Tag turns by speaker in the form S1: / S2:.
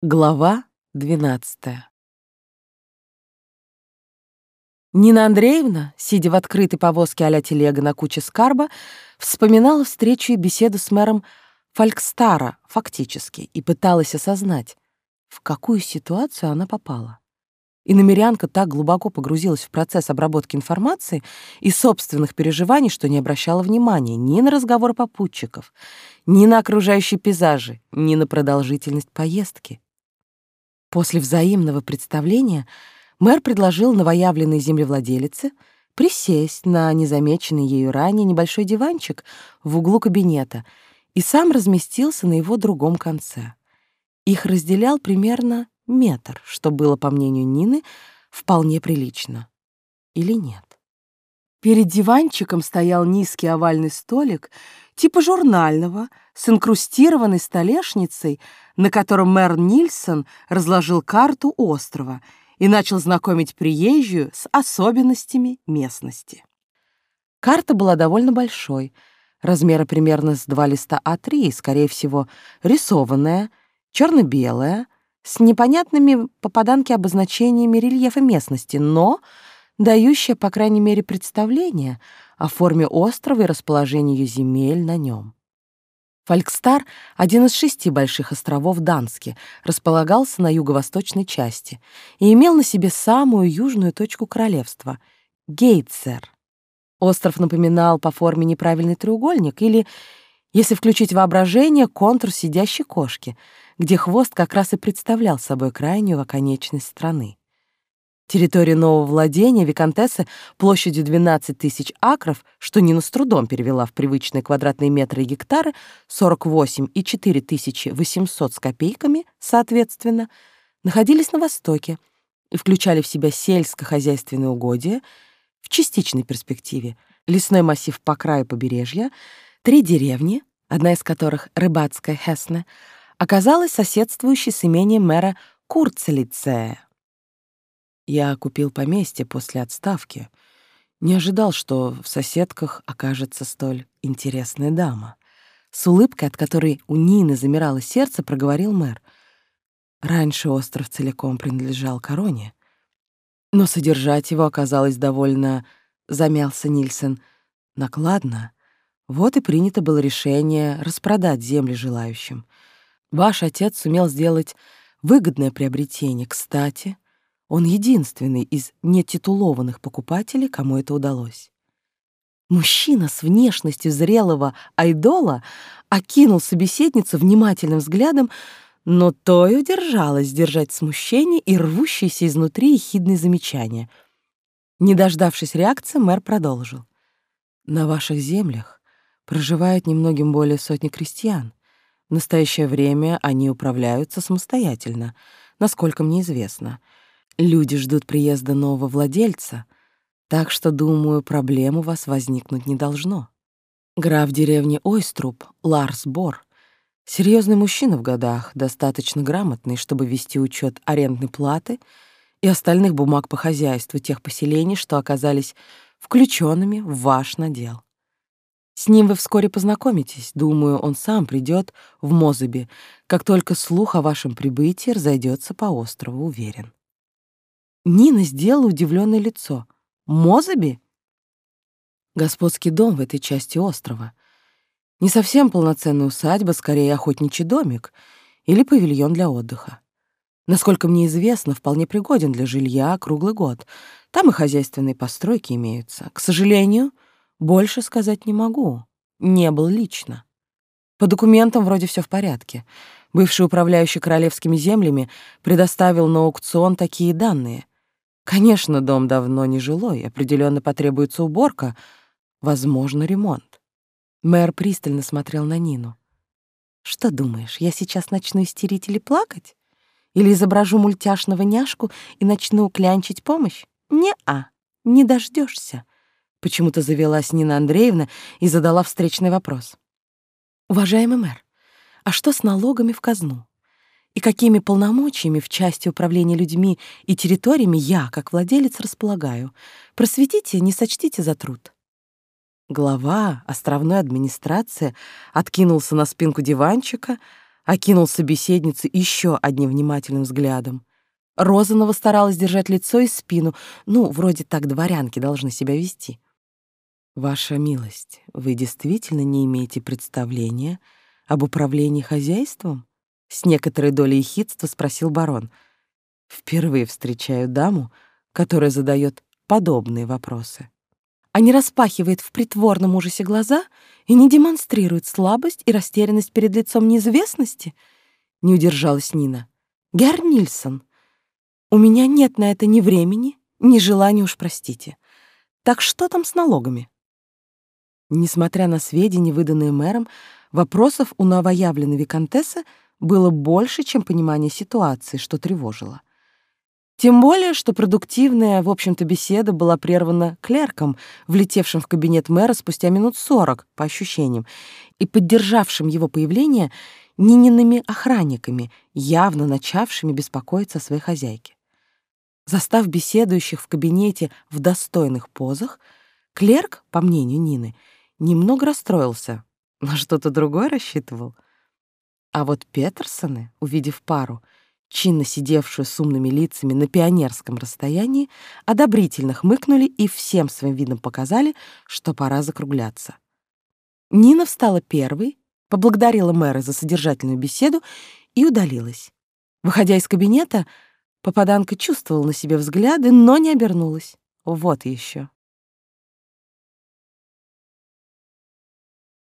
S1: Глава двенадцатая. Нина Андреевна, сидя в открытой повозке а-ля телега на куче скарба, вспоминала встречу и беседу с мэром Фолькстара фактически и пыталась осознать, в какую ситуацию она попала. И намерянка так глубоко погрузилась в процесс обработки информации и собственных переживаний, что не обращала внимания ни на разговор попутчиков, ни на окружающие пейзажи, ни на продолжительность поездки. После взаимного представления мэр предложил новоявленной землевладелице присесть на незамеченный ею ранее небольшой диванчик в углу кабинета и сам разместился на его другом конце. Их разделял примерно метр, что было, по мнению Нины, вполне прилично. Или нет? Перед диванчиком стоял низкий овальный столик, типа журнального, с инкрустированной столешницей, на котором мэр Нильсон разложил карту острова и начал знакомить приезжую с особенностями местности. Карта была довольно большой, размера примерно с два листа А3, скорее всего, рисованная, черно-белая, с непонятными попаданки обозначениями рельефа местности, но дающая, по крайней мере, представление о форме острова и расположении земель на нем. Фолькстар, один из шести больших островов Дански, располагался на юго-восточной части и имел на себе самую южную точку королевства — Гейтсер. Остров напоминал по форме неправильный треугольник или, если включить воображение, контур сидящей кошки, где хвост как раз и представлял собой крайнюю оконечность страны. Территория нового владения виконтессы площадью 12 тысяч акров, что Нина с трудом перевела в привычные квадратные метры и гектары, 48 и 4 тысячи 800 с копейками, соответственно, находились на востоке и включали в себя сельско-хозяйственные угодья, в частичной перспективе, лесной массив по краю побережья, три деревни, одна из которых, рыбацкая Хесне, оказалась соседствующей с имением мэра Курцелицея. Я купил поместье после отставки. Не ожидал, что в соседках окажется столь интересная дама. С улыбкой, от которой у Нины замирало сердце, проговорил мэр. Раньше остров целиком принадлежал короне. Но содержать его оказалось довольно, замялся Нильсон, накладно. Вот и принято было решение распродать земли желающим. Ваш отец сумел сделать выгодное приобретение. Кстати, он единственный из нетитулованных покупателей, кому это удалось. Мужчина с внешностью зрелого айдола окинул собеседницу внимательным взглядом, но то и удержалась держать смущение и рвущиеся изнутри ехидные замечания. Не дождавшись реакции, мэр продолжил. «На ваших землях проживает немногим более сотни крестьян. В настоящее время они управляются самостоятельно, насколько мне известно — Люди ждут приезда нового владельца, так что, думаю, проблем у вас возникнуть не должно. Граф деревни Ойструб, Ларс Бор, серьезный мужчина в годах, достаточно грамотный, чтобы вести учет арендной платы и остальных бумаг по хозяйству тех поселений, что оказались включенными в ваш надел. С ним вы вскоре познакомитесь. Думаю, он сам придет в Мозыби, как только слух о вашем прибытии разойдется по острову, уверен. Нина сделала удивленное лицо. Мозаби? Господский дом в этой части острова. Не совсем полноценная усадьба, скорее охотничий домик или павильон для отдыха. Насколько мне известно, вполне пригоден для жилья круглый год. Там и хозяйственные постройки имеются. К сожалению, больше сказать не могу. Не был лично. По документам вроде все в порядке. Бывший управляющий королевскими землями предоставил на аукцион такие данные. Конечно, дом давно не жилой, определенно потребуется уборка, возможно, ремонт. Мэр пристально смотрел на Нину. «Что думаешь, я сейчас начну истерить или плакать? Или изображу мультяшного няшку и начну клянчить помощь? Не-а, не дождешься. Почему-то завелась Нина Андреевна и задала встречный вопрос. «Уважаемый мэр, а что с налогами в казну? И какими полномочиями в части управления людьми и территориями я, как владелец, располагаю. Просветите, не сочтите за труд. Глава островной администрации откинулся на спинку диванчика, окинул собеседницу еще одним внимательным взглядом. Розанова старалась держать лицо и спину, ну, вроде так дворянки должны себя вести. «Ваша милость, вы действительно не имеете представления об управлении хозяйством?» С некоторой долей хитства спросил барон. «Впервые встречаю даму, которая задает подобные вопросы» а не распахивает в притворном ужасе глаза и не демонстрирует слабость и растерянность перед лицом неизвестности? Не удержалась Нина. Гер Нильсон, у меня нет на это ни времени, ни желания уж простите. Так что там с налогами? Несмотря на сведения, выданные мэром, вопросов у новоявленной виконтессы было больше, чем понимание ситуации, что тревожило. Тем более, что продуктивная, в общем-то, беседа была прервана клерком, влетевшим в кабинет мэра спустя минут сорок, по ощущениям, и поддержавшим его появление Ниниными охранниками, явно начавшими беспокоиться о своей хозяйке. Застав беседующих в кабинете в достойных позах, клерк, по мнению Нины, немного расстроился, но что-то другое рассчитывал. А вот Петерсоны, увидев пару, — чинно сидевшую с умными лицами на пионерском расстоянии, одобрительно хмыкнули и всем своим видом показали, что пора закругляться. Нина встала первой, поблагодарила мэра за содержательную беседу и удалилась. Выходя из кабинета, попаданка чувствовала на себе взгляды, но не обернулась. Вот еще.